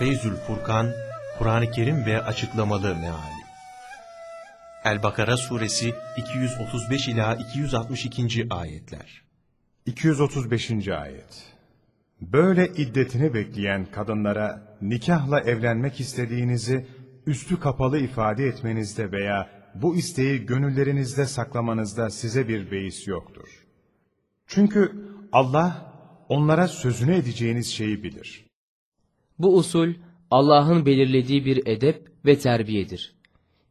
Feyzül Furkan, Kur'an-ı Kerim ve açıklamalı meali. El-Bakara suresi 235 ila 262. ayetler. 235. ayet. Böyle iddetini bekleyen kadınlara nikahla evlenmek istediğinizi üstü kapalı ifade etmenizde veya bu isteği gönüllerinizde saklamanızda size bir beis yoktur. Çünkü Allah onlara sözünü edeceğiniz şeyi bilir. Bu usul Allah'ın belirlediği bir edep ve terbiyedir.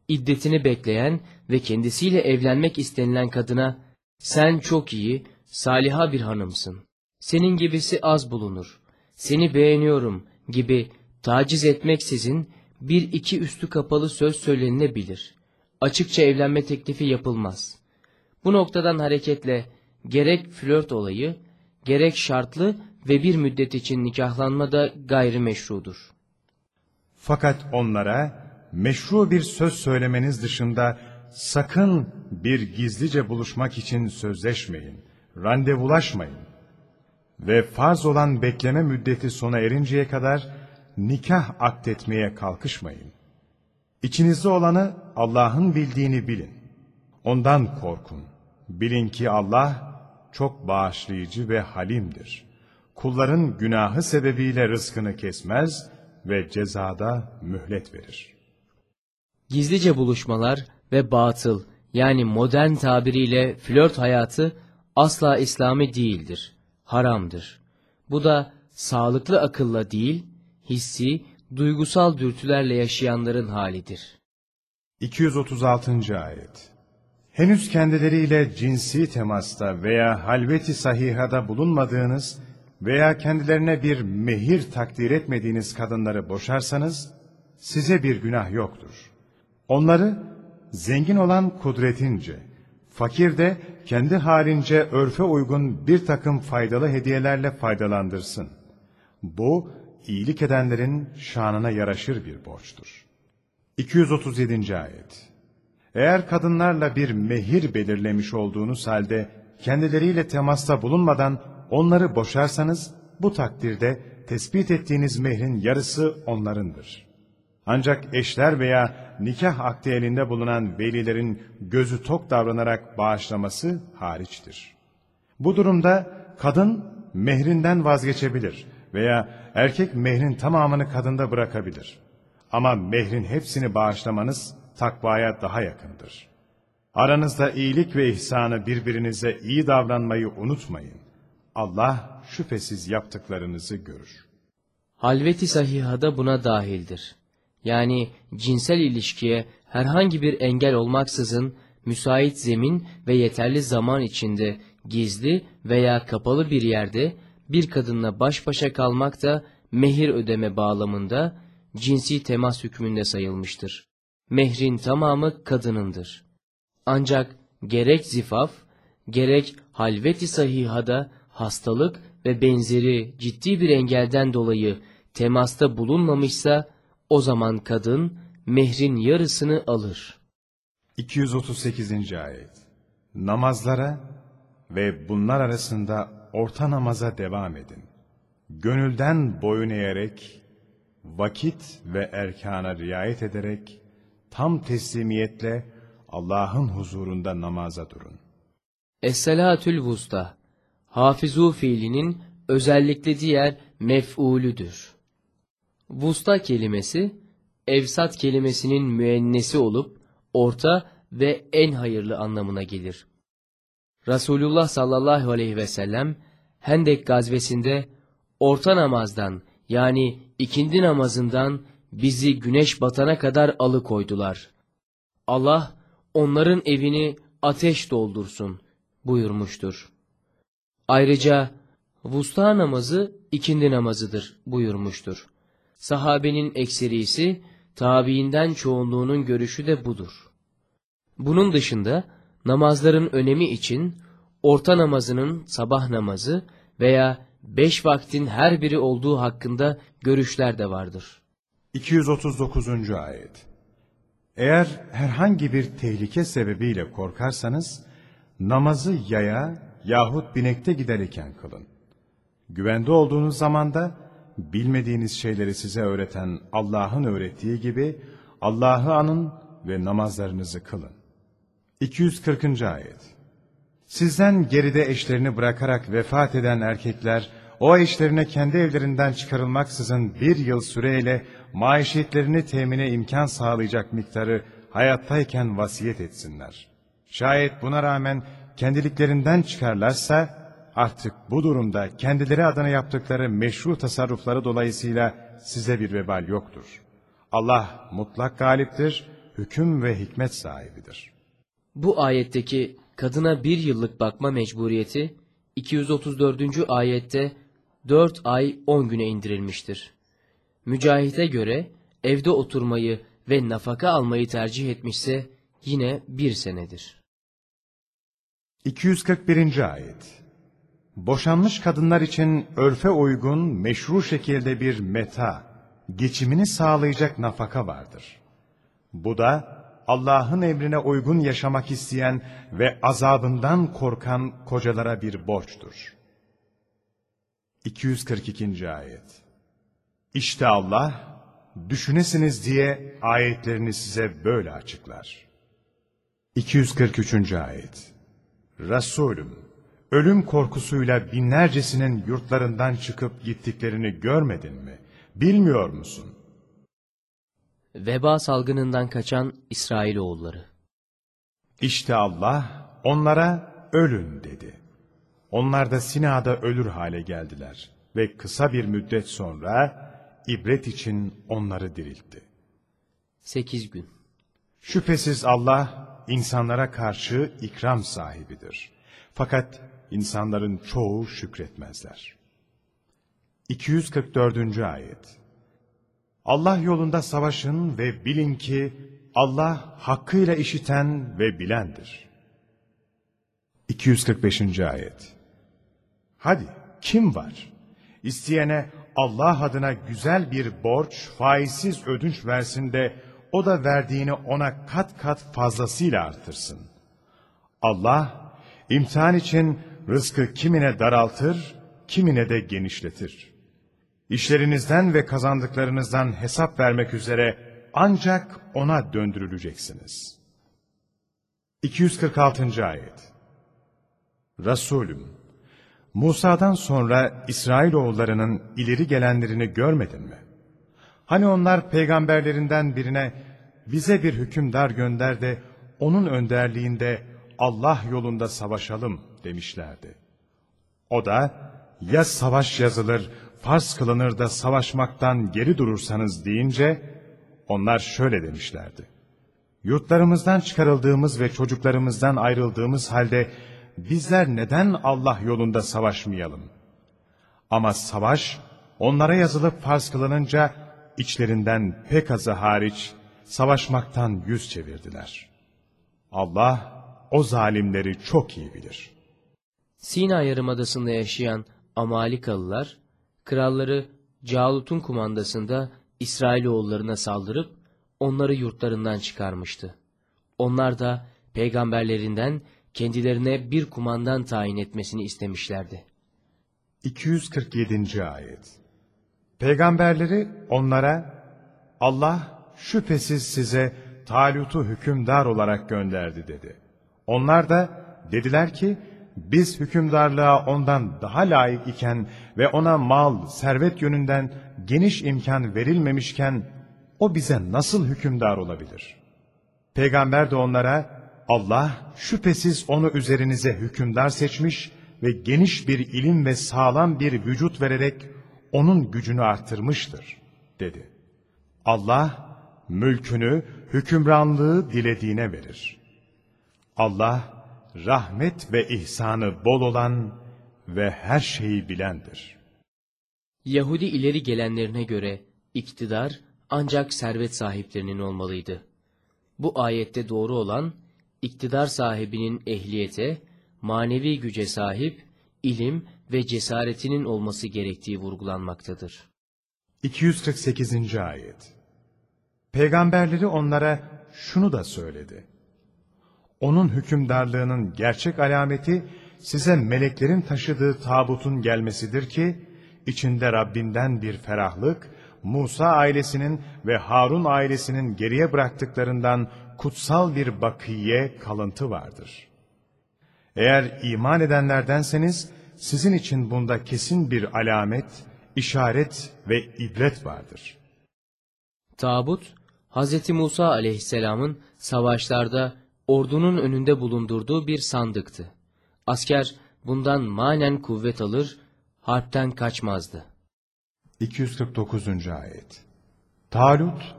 İddetini bekleyen ve kendisiyle evlenmek istenilen kadına sen çok iyi, saliha bir hanımsın. Senin gibisi az bulunur. Seni beğeniyorum gibi taciz etmeksizin bir iki üstü kapalı söz söylenilebilir. Açıkça evlenme teklifi yapılmaz. Bu noktadan hareketle gerek flört olayı, gerek şartlı ve bir müddet için nikahlanma da gayrimeşrudur. Fakat onlara meşru bir söz söylemeniz dışında sakın bir gizlice buluşmak için sözleşmeyin, randevulaşmayın. Ve farz olan bekleme müddeti sona erinceye kadar nikah akdetmeye kalkışmayın. İçinizde olanı Allah'ın bildiğini bilin. Ondan korkun. Bilin ki Allah çok bağışlayıcı ve halimdir. Kulların günahı sebebiyle rızkını kesmez ve cezada mühlet verir. Gizlice buluşmalar ve batıl yani modern tabiriyle flört hayatı asla İslami değildir, haramdır. Bu da sağlıklı akılla değil, hissi, duygusal dürtülerle yaşayanların halidir. 236. Ayet Henüz kendileriyle cinsi temasta veya halveti sahihada bulunmadığınız veya kendilerine bir mehir takdir etmediğiniz kadınları boşarsanız, size bir günah yoktur. Onları zengin olan kudretince, fakir de kendi halince örfe uygun bir takım faydalı hediyelerle faydalandırsın. Bu, iyilik edenlerin şanına yaraşır bir borçtur. 237. Ayet Eğer kadınlarla bir mehir belirlemiş olduğunuz halde, kendileriyle temasta bulunmadan onları boşarsanız, bu takdirde tespit ettiğiniz mehrin yarısı onlarındır. Ancak eşler veya nikah akdi elinde bulunan velilerin gözü tok davranarak bağışlaması hariçtir. Bu durumda kadın mehrinden vazgeçebilir veya erkek mehrin tamamını kadında bırakabilir. Ama mehrin hepsini bağışlamanız takvaya daha yakındır. Aranızda iyilik ve ihsanı birbirinize iyi davranmayı unutmayın. Allah şüphesiz yaptıklarınızı görür. Halveti sahihada buna dahildir. Yani cinsel ilişkiye herhangi bir engel olmaksızın müsait zemin ve yeterli zaman içinde gizli veya kapalı bir yerde bir kadınla baş başa kalmak da mehir ödeme bağlamında cinsi temas hükmünde sayılmıştır. Mehrin tamamı kadınındır. Ancak gerek zifaf, gerek halveti sahihada hastalık ve benzeri ciddi bir engelden dolayı temasta bulunmamışsa, o zaman kadın mehrin yarısını alır. 238. Ayet Namazlara ve bunlar arasında orta namaza devam edin. Gönülden boyun eğerek, vakit ve erkana riayet ederek, tam teslimiyetle Allah'ın huzurunda namaza durun. Es-salatül vusta, hafizu fiilinin özellikle diğer mef'ulüdür. Vusta kelimesi, evsat kelimesinin müennesi olup, orta ve en hayırlı anlamına gelir. Resulullah sallallahu aleyhi ve sellem, Hendek gazvesinde, orta namazdan yani ikindi namazından bizi güneş batana kadar alıkoydular. Allah, onların evini ateş doldursun buyurmuştur. Ayrıca, vusta namazı ikindi namazıdır buyurmuştur. Sahabenin ekserisi, tabiinden çoğunluğunun görüşü de budur. Bunun dışında namazların önemi için orta namazının sabah namazı veya beş vaktin her biri olduğu hakkında görüşler de vardır. 239. Ayet Eğer herhangi bir tehlike sebebiyle korkarsanız, namazı yaya yahut binekte giderken kılın. Güvende olduğunuz zamanda bilmediğiniz şeyleri size öğreten Allah'ın öğrettiği gibi Allah'ı anın ve namazlarınızı kılın. 240. Ayet Sizden geride eşlerini bırakarak vefat eden erkekler, o eşlerine kendi evlerinden çıkarılmaksızın bir yıl süreyle maişetlerini temine imkan sağlayacak miktarı hayattayken vasiyet etsinler. Şayet buna rağmen kendiliklerinden çıkarlarsa, artık bu durumda kendileri adına yaptıkları meşru tasarrufları dolayısıyla size bir vebal yoktur. Allah mutlak galiptir, hüküm ve hikmet sahibidir. Bu ayetteki kadına bir yıllık bakma mecburiyeti 234. ayette 4 ay 10 güne indirilmiştir. Mücahit'e göre evde oturmayı ve nafaka almayı tercih etmişse yine bir senedir. 241. Ayet Boşanmış kadınlar için örfe uygun, meşru şekilde bir meta, geçimini sağlayacak nafaka vardır. Bu da Allah'ın emrine uygun yaşamak isteyen ve azabından korkan kocalara bir borçtur. 242. Ayet İşte Allah, düşünesiniz diye ayetlerini size böyle açıklar. 243. Ayet Resulüm, ölüm korkusuyla binlercesinin yurtlarından çıkıp gittiklerini görmedin mi? Bilmiyor musun? Veba salgınından kaçan İsrailoğulları. İşte Allah onlara ölün dedi. Onlar da Sina'da ölür hale geldiler ve kısa bir müddet sonra ibret için onları diriltti. 8 gün. Şüphesiz Allah insanlara karşı ikram sahibidir. Fakat insanların çoğu şükretmezler. 244. Ayet Allah yolunda savaşın ve bilin ki Allah hakkıyla işiten ve bilendir. 245. Ayet Hadi kim var? İsteyene Allah adına güzel bir borç, faizsiz ödünç versin de o da verdiğini ona kat kat fazlasıyla artırsın. Allah imtihan için rızkı kimine daraltır, kimine de genişletir. İşlerinizden ve kazandıklarınızdan hesap vermek üzere ancak ona döndürüleceksiniz. 246. Ayet Resulüm, Musa'dan sonra İsrailoğullarının ileri gelenlerini görmedin mi? Hani onlar peygamberlerinden birine bize bir hükümdar gönder de onun önderliğinde Allah yolunda savaşalım demişlerdi. O da ya savaş yazılır, farz kılınır da savaşmaktan geri durursanız deyince onlar şöyle demişlerdi. Yurtlarımızdan çıkarıldığımız ve çocuklarımızdan ayrıldığımız halde bizler neden Allah yolunda savaşmayalım? Ama savaş onlara yazılıp farz kılınınca içlerinden pek azı hariç savaşmaktan yüz çevirdiler. Allah o zalimleri çok iyi bilir. Sina Yarımadası'nda yaşayan Amalikalılar, kralları Calut'un kumandasında İsrailoğullarına saldırıp onları yurtlarından çıkarmıştı. Onlar da peygamberlerinden kendilerine bir kumandan tayin etmesini istemişlerdi. 247. Ayet Peygamberleri onlara Allah şüphesiz size Talut'u hükümdar olarak gönderdi dedi. Onlar da dediler ki biz hükümdarlığa ondan daha layık iken ve ona mal, servet yönünden geniş imkan verilmemişken o bize nasıl hükümdar olabilir? Peygamber de onlara Allah şüphesiz onu üzerinize hükümdar seçmiş ve geniş bir ilim ve sağlam bir vücut vererek onun gücünü arttırmıştır dedi. Allah mülkünü, hükümranlığı dilediğine verir. Allah rahmet ve ihsanı bol olan ve her şeyi bilendir. Yahudi ileri gelenlerine göre iktidar ancak servet sahiplerinin olmalıydı. Bu ayette doğru olan iktidar sahibinin ehliyete, manevi güce sahip, ilim ve cesaretinin olması gerektiği vurgulanmaktadır. 248. Ayet Peygamberleri onlara şunu da söyledi. Onun hükümdarlığının gerçek alameti size meleklerin taşıdığı tabutun gelmesidir ki, içinde Rabbinden bir ferahlık, Musa ailesinin ve Harun ailesinin geriye bıraktıklarından kutsal bir bakiye kalıntı vardır. Eğer iman edenlerdenseniz, sizin için bunda kesin bir alamet, işaret ve ibret vardır. Tabut, Hz. Musa aleyhisselamın savaşlarda ordunun önünde bulundurduğu bir sandıktı. Asker bundan manen kuvvet alır, harpten kaçmazdı. 249. Ayet Talut,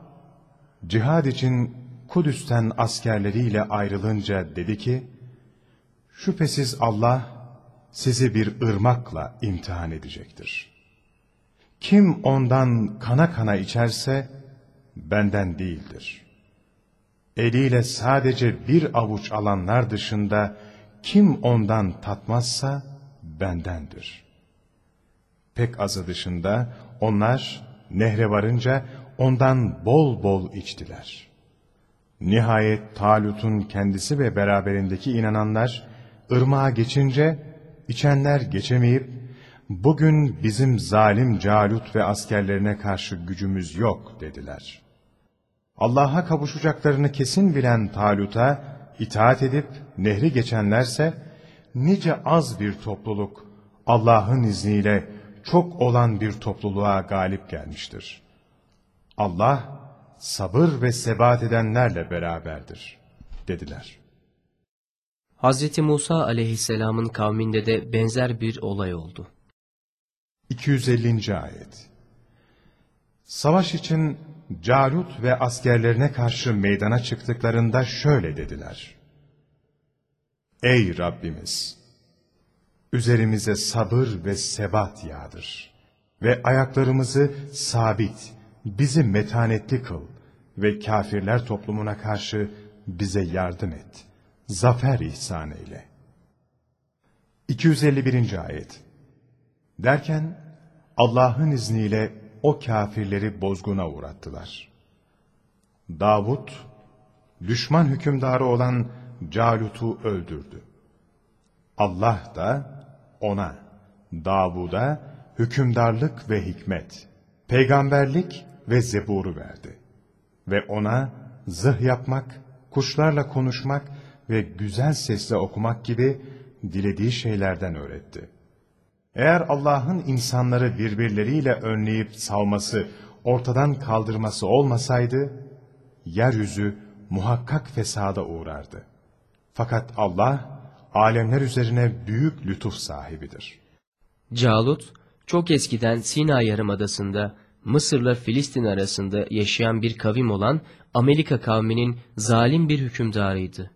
cihad için Kudüs'ten askerleriyle ayrılınca dedi ki, Şüphesiz Allah sizi bir ırmakla imtihan edecektir. Kim ondan kana kana içerse benden değildir. Eliyle sadece bir avuç alanlar dışında kim ondan tatmazsa bendendir. Pek azı dışında onlar nehre varınca ondan bol bol içtiler. Nihayet Talut'un kendisi ve beraberindeki inananlar ırmağa geçince içenler geçemeyip bugün bizim zalim Calut ve askerlerine karşı gücümüz yok dediler. Allah'a kavuşacaklarını kesin bilen Talut'a itaat edip nehri geçenlerse nice az bir topluluk Allah'ın izniyle çok olan bir topluluğa galip gelmiştir. Allah sabır ve sebat edenlerle beraberdir dediler. Hz. Musa aleyhisselamın kavminde de benzer bir olay oldu. 250. Ayet Savaş için Calut ve askerlerine karşı meydana çıktıklarında şöyle dediler. Ey Rabbimiz! Üzerimize sabır ve sebat yağdır ve ayaklarımızı sabit, bizi metanetli kıl ve kafirler toplumuna karşı bize yardım et. Zafer ihsan eyle. 251. Ayet Derken Allah'ın izniyle o kafirleri bozguna uğrattılar. Davut, düşman hükümdarı olan Calut'u öldürdü. Allah da ona, Davud'a hükümdarlık ve hikmet, peygamberlik ve zeburu verdi. Ve ona zırh yapmak, kuşlarla konuşmak ve güzel sesle okumak gibi dilediği şeylerden öğretti. Eğer Allah'ın insanları birbirleriyle önleyip savması, ortadan kaldırması olmasaydı, yeryüzü muhakkak fesada uğrardı. Fakat Allah, alemler üzerine büyük lütuf sahibidir. Calut, çok eskiden Sina Yarımadası'nda Mısır'la Filistin arasında yaşayan bir kavim olan Amerika kavminin zalim bir hükümdarıydı.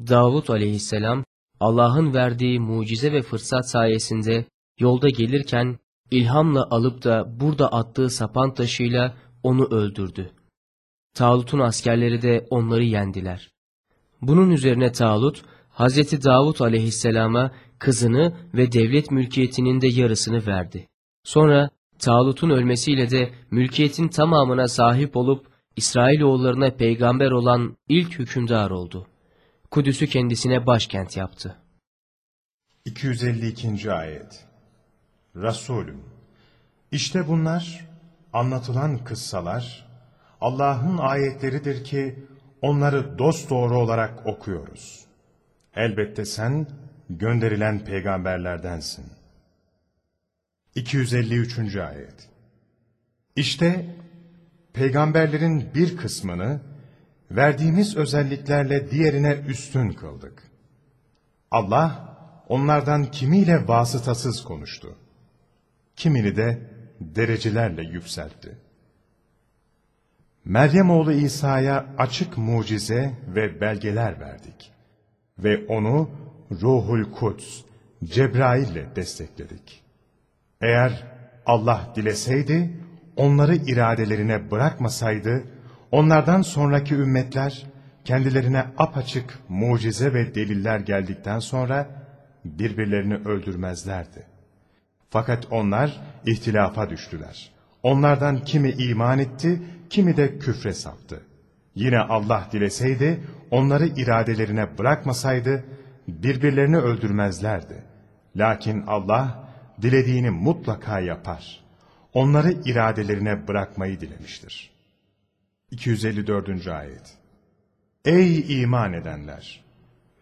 Davut aleyhisselam, Allah'ın verdiği mucize ve fırsat sayesinde yolda gelirken ilhamla alıp da burada attığı sapan taşıyla onu öldürdü. Talut'un askerleri de onları yendiler. Bunun üzerine Talut, Hazreti Davut aleyhisselama kızını ve devlet mülkiyetinin de yarısını verdi. Sonra Talut'un ölmesiyle de mülkiyetin tamamına sahip olup İsrailoğullarına peygamber olan ilk hükümdar oldu. Kudüs'ü kendisine başkent yaptı. 252. Ayet Resulüm, işte bunlar anlatılan kıssalar, Allah'ın ayetleridir ki onları dosdoğru olarak okuyoruz. Elbette sen gönderilen peygamberlerdensin. 253. Ayet İşte peygamberlerin bir kısmını verdiğimiz özelliklerle diğerine üstün kıldık. Allah onlardan kimiyle vasıtasız konuştu. Kimini de derecelerle yükseltti. Meryem oğlu İsa'ya açık mucize ve belgeler verdik. Ve onu Ruhul Kuds, Cebrail ile destekledik. Eğer Allah dileseydi, onları iradelerine bırakmasaydı, onlardan sonraki ümmetler, kendilerine apaçık mucize ve deliller geldikten sonra, birbirlerini öldürmezlerdi. Fakat onlar ihtilafa düştüler. Onlardan kimi iman etti, kimi de küfre saptı. Yine Allah dileseydi, onları iradelerine bırakmasaydı, birbirlerini öldürmezlerdi. Lakin Allah, dilediğini mutlaka yapar. Onları iradelerine bırakmayı dilemiştir. 254. Ayet Ey iman edenler!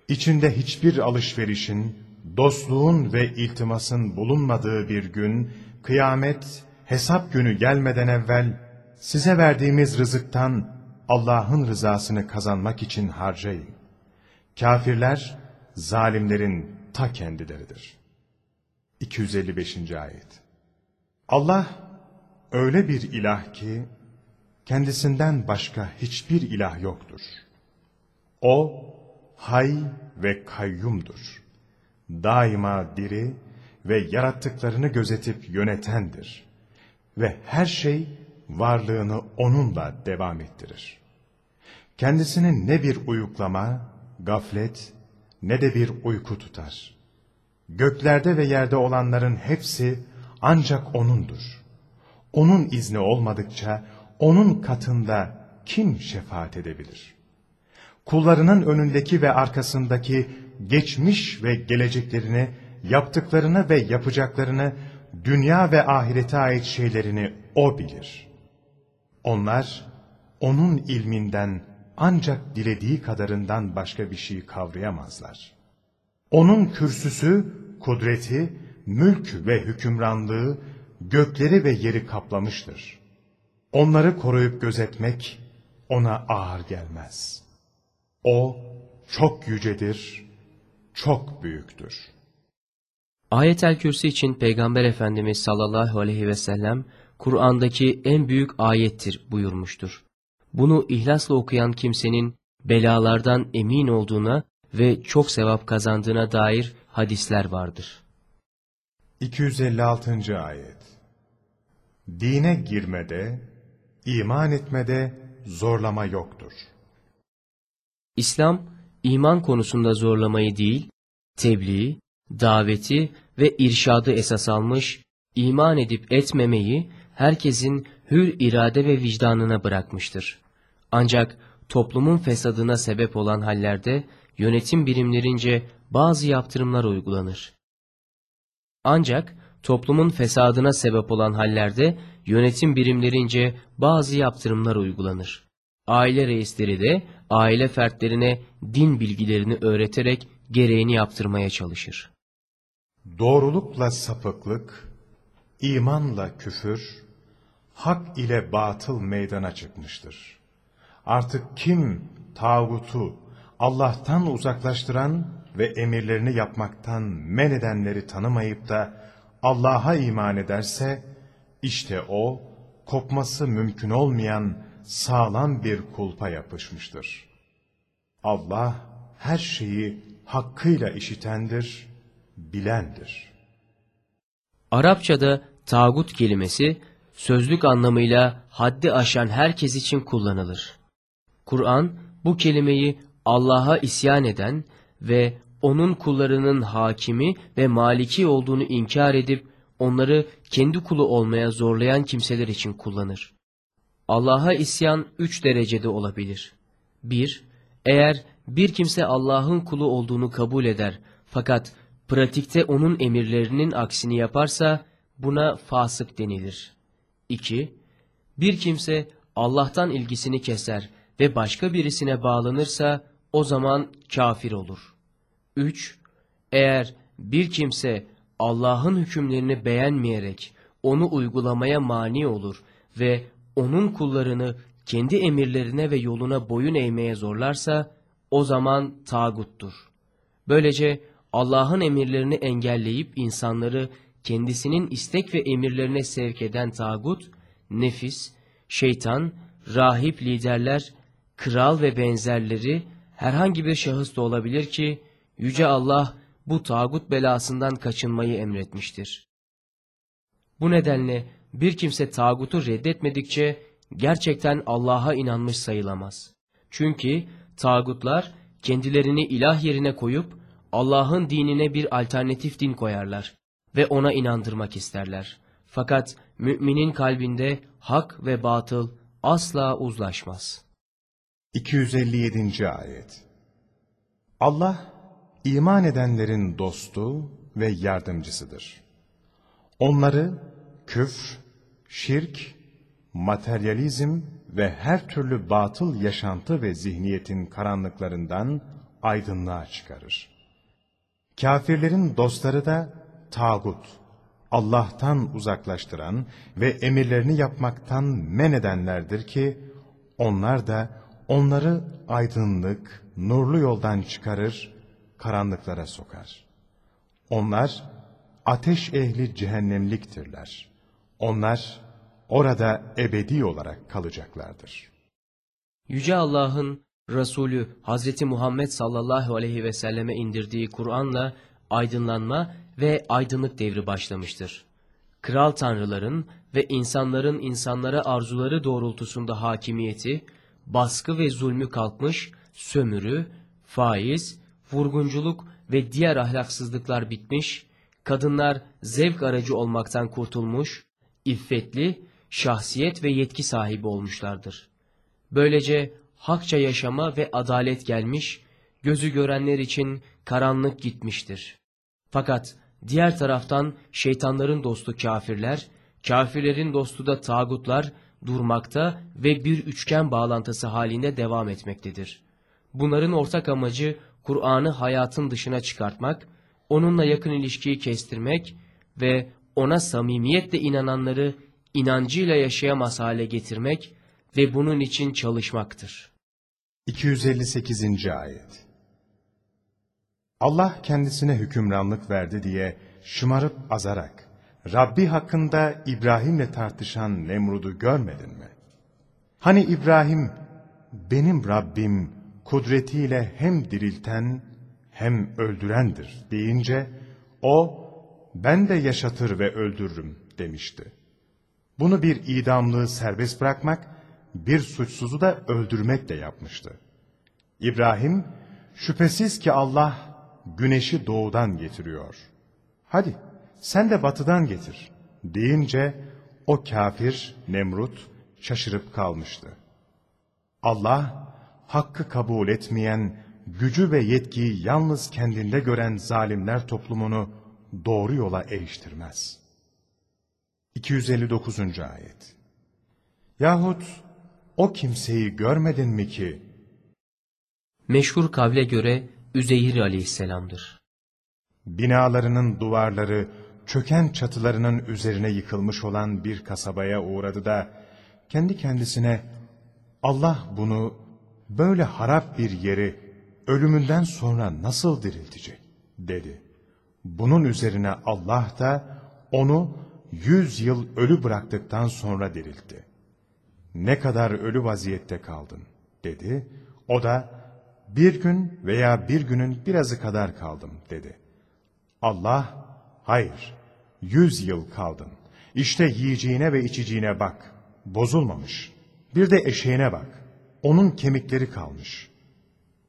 İçinde hiçbir alışverişin, dostluğun ve iltimasın bulunmadığı bir gün, kıyamet, hesap günü gelmeden evvel, size verdiğimiz rızıktan Allah'ın rızasını kazanmak için harcayın. Kafirler, zalimlerin ta kendileridir. 255. Ayet Allah, öyle bir ilah ki, kendisinden başka hiçbir ilah yoktur. O, hay ve kayyumdur. Daima diri ve yarattıklarını gözetip yönetendir. Ve her şey varlığını onunla devam ettirir. Kendisini ne bir uyuklama, gaflet ne de bir uyku tutar. Göklerde ve yerde olanların hepsi ancak O'nundur. O'nun izni olmadıkça O'nun katında kim şefaat edebilir? Kullarının önündeki ve arkasındaki geçmiş ve geleceklerini, yaptıklarını ve yapacaklarını, dünya ve ahirete ait şeylerini O bilir. Onlar, O'nun ilminden ancak dilediği kadarından başka bir şey kavrayamazlar. Onun kürsüsü, kudreti, mülk ve hükümranlığı gökleri ve yeri kaplamıştır. Onları koruyup gözetmek ona ağır gelmez. O çok yücedir, çok büyüktür. Ayet-el Kürsi için Peygamber Efendimiz sallallahu aleyhi ve sellem Kur'an'daki en büyük ayettir buyurmuştur. Bunu ihlasla okuyan kimsenin belalardan emin olduğuna ve çok sevap kazandığına dair hadisler vardır. 256. Ayet Dine girmede, iman etmede zorlama yoktur. İslam, iman konusunda zorlamayı değil, tebliği, daveti ve irşadı esas almış, iman edip etmemeyi herkesin hür irade ve vicdanına bırakmıştır. Ancak toplumun fesadına sebep olan hallerde yönetim birimlerince bazı yaptırımlar uygulanır. Ancak toplumun fesadına sebep olan hallerde yönetim birimlerince bazı yaptırımlar uygulanır. Aile reisleri de aile fertlerine din bilgilerini öğreterek gereğini yaptırmaya çalışır. Doğrulukla sapıklık, imanla küfür, hak ile batıl meydana çıkmıştır. Artık kim tağutu Allah'tan uzaklaştıran ve emirlerini yapmaktan men edenleri tanımayıp da Allah'a iman ederse, işte o, kopması mümkün olmayan sağlam bir kulpa yapışmıştır. Allah her şeyi hakkıyla işitendir, bilendir. Arapçada tağut kelimesi sözlük anlamıyla haddi aşan herkes için kullanılır. Kur'an bu kelimeyi Allah'a isyan eden ve onun kullarının hakimi ve maliki olduğunu inkar edip onları kendi kulu olmaya zorlayan kimseler için kullanır. Allah'a isyan üç derecede olabilir. 1. Eğer bir kimse Allah'ın kulu olduğunu kabul eder fakat pratikte onun emirlerinin aksini yaparsa buna fasık denilir. 2. Bir kimse Allah'tan ilgisini keser ve başka birisine bağlanırsa o zaman kafir olur. 3. Eğer bir kimse Allah'ın hükümlerini beğenmeyerek onu uygulamaya mani olur ve onun kullarını kendi emirlerine ve yoluna boyun eğmeye zorlarsa o zaman tağuttur. Böylece Allah'ın emirlerini engelleyip insanları kendisinin istek ve emirlerine sevk eden tağut, nefis, şeytan, rahip liderler, kral ve benzerleri herhangi bir şahıs da olabilir ki Yüce Allah bu tağut belasından kaçınmayı emretmiştir. Bu nedenle bir kimse tağutu reddetmedikçe gerçekten Allah'a inanmış sayılamaz. Çünkü tağutlar kendilerini ilah yerine koyup Allah'ın dinine bir alternatif din koyarlar ve ona inandırmak isterler. Fakat müminin kalbinde hak ve batıl asla uzlaşmaz. 257. Ayet Allah, iman edenlerin dostu ve yardımcısıdır. Onları küfr, şirk, materyalizm ve her türlü batıl yaşantı ve zihniyetin karanlıklarından aydınlığa çıkarır. Kafirlerin dostları da tağut, Allah'tan uzaklaştıran ve emirlerini yapmaktan men edenlerdir ki, onlar da onları aydınlık, nurlu yoldan çıkarır, karanlıklara sokar. Onlar ateş ehli cehennemliktirler. Onlar orada ebedi olarak kalacaklardır. Yüce Allah'ın Resulü Hazreti Muhammed sallallahu aleyhi ve selleme indirdiği Kur'an'la aydınlanma ve aydınlık devri başlamıştır. Kral tanrıların ve insanların insanlara arzuları doğrultusunda hakimiyeti, baskı ve zulmü kalkmış, sömürü, faiz, vurgunculuk ve diğer ahlaksızlıklar bitmiş, kadınlar zevk aracı olmaktan kurtulmuş, iffetli, şahsiyet ve yetki sahibi olmuşlardır. Böylece hakça yaşama ve adalet gelmiş, gözü görenler için karanlık gitmiştir. Fakat diğer taraftan şeytanların dostu kafirler, kafirlerin dostu da tağutlar durmakta ve bir üçgen bağlantısı halinde devam etmektedir. Bunların ortak amacı Kur'an'ı hayatın dışına çıkartmak, onunla yakın ilişkiyi kestirmek ve ona samimiyetle inananları inancıyla yaşayamaz hale getirmek ve bunun için çalışmaktır. 258. Ayet Allah kendisine hükümranlık verdi diye şımarıp azarak, Rabbi hakkında İbrahim'le tartışan Nemrud'u görmedin mi? Hani İbrahim, benim Rabbim kudretiyle hem dirilten hem öldürendir deyince, o, ben de yaşatır ve öldürürüm demişti. Bunu bir idamlığı serbest bırakmak, bir suçsuzu da öldürmekle yapmıştı. İbrahim, şüphesiz ki Allah güneşi doğudan getiriyor. Hadi sen de batıdan getir deyince o kafir Nemrut şaşırıp kalmıştı. Allah hakkı kabul etmeyen, gücü ve yetkiyi yalnız kendinde gören zalimler toplumunu doğru yola eriştirmez. 259. Ayet Yahut o kimseyi görmedin mi ki? Meşhur kavle göre Üzeyir aleyhisselamdır. Binalarının duvarları, çöken çatılarının üzerine yıkılmış olan bir kasabaya uğradı da, kendi kendisine, Allah bunu böyle harap bir yeri ölümünden sonra nasıl diriltecek? dedi. Bunun üzerine Allah da onu yüz yıl ölü bıraktıktan sonra diriltti. Ne kadar ölü vaziyette kaldın? dedi. O da bir gün veya bir günün birazı kadar kaldım dedi. Allah, hayır, yüz yıl kaldın. İşte yiyeceğine ve içeceğine bak, bozulmamış. Bir de eşeğine bak, onun kemikleri kalmış.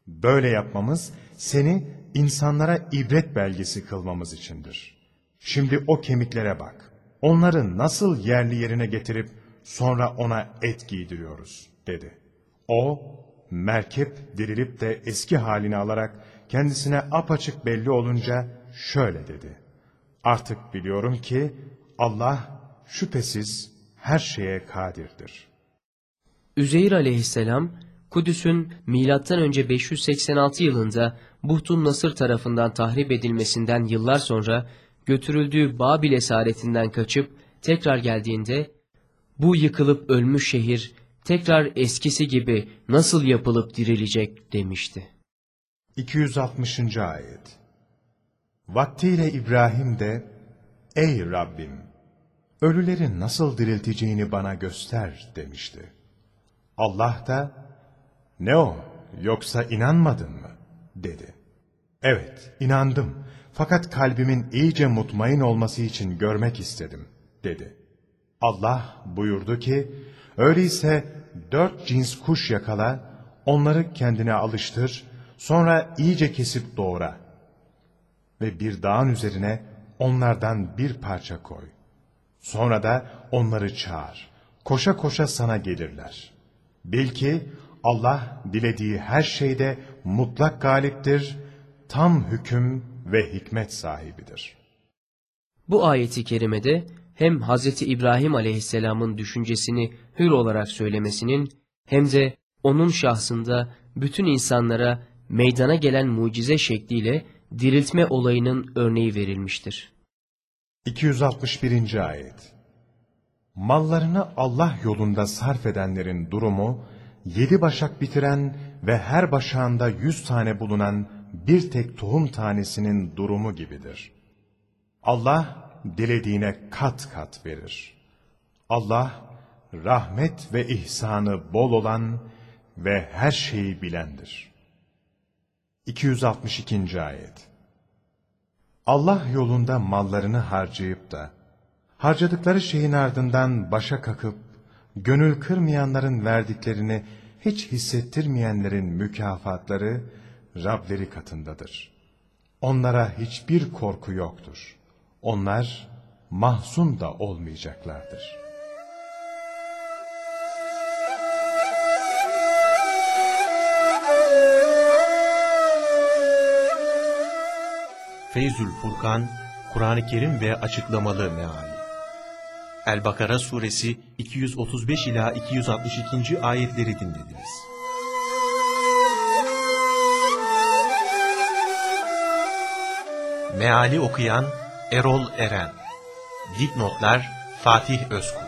Böyle yapmamız seni insanlara ibret belgesi kılmamız içindir. Şimdi o kemiklere bak, onları nasıl yerli yerine getirip sonra ona et giydiriyoruz, dedi. O, merkep dirilip de eski halini alarak kendisine apaçık belli olunca şöyle dedi. Artık biliyorum ki Allah şüphesiz her şeye kadirdir. Üzeyir aleyhisselam, Kudüs'ün M.Ö. 586 yılında Buhtun Nasır tarafından tahrip edilmesinden yıllar sonra götürüldüğü Babil esaretinden kaçıp tekrar geldiğinde, bu yıkılıp ölmüş şehir tekrar eskisi gibi nasıl yapılıp dirilecek demişti. 260. Ayet Vaktiyle İbrahim de, Ey Rabbim! Ölüleri nasıl dirilteceğini bana göster demişti. Allah da, ne o, yoksa inanmadın mı? dedi. Evet, inandım. Fakat kalbimin iyice mutmain olması için görmek istedim, dedi. Allah buyurdu ki, öyleyse dört cins kuş yakala, onları kendine alıştır, sonra iyice kesip doğra. Ve bir dağın üzerine onlardan bir parça koy. Sonra da onları çağır. Koşa koşa sana gelirler. Bil ki Allah dilediği her şeyde mutlak galiptir, tam hüküm ve hikmet sahibidir. Bu ayeti kerimede hem Hz. İbrahim aleyhisselamın düşüncesini hür olarak söylemesinin hem de onun şahsında bütün insanlara meydana gelen mucize şekliyle diriltme olayının örneği verilmiştir. 261. Ayet Mallarını Allah yolunda sarf edenlerin durumu, yedi başak bitiren ve her başağında yüz tane bulunan bir tek tohum tanesinin durumu gibidir. Allah dilediğine kat kat verir. Allah rahmet ve ihsanı bol olan ve her şeyi bilendir. 262. Ayet Allah yolunda mallarını harcayıp da, harcadıkları şeyin ardından başa kakıp, gönül kırmayanların verdiklerini hiç hissettirmeyenlerin mükafatları Rableri katındadır. Onlara hiçbir korku yoktur. Onlar mahzun da olmayacaklardır. Feyzül Furkan, Kur'an-ı Kerim ve açıklamalı meali. El-Bakara suresi 235 ila 262. ayetleri dinlediniz. Meali okuyan Erol Eren. Dipnotlar Fatih Özkul.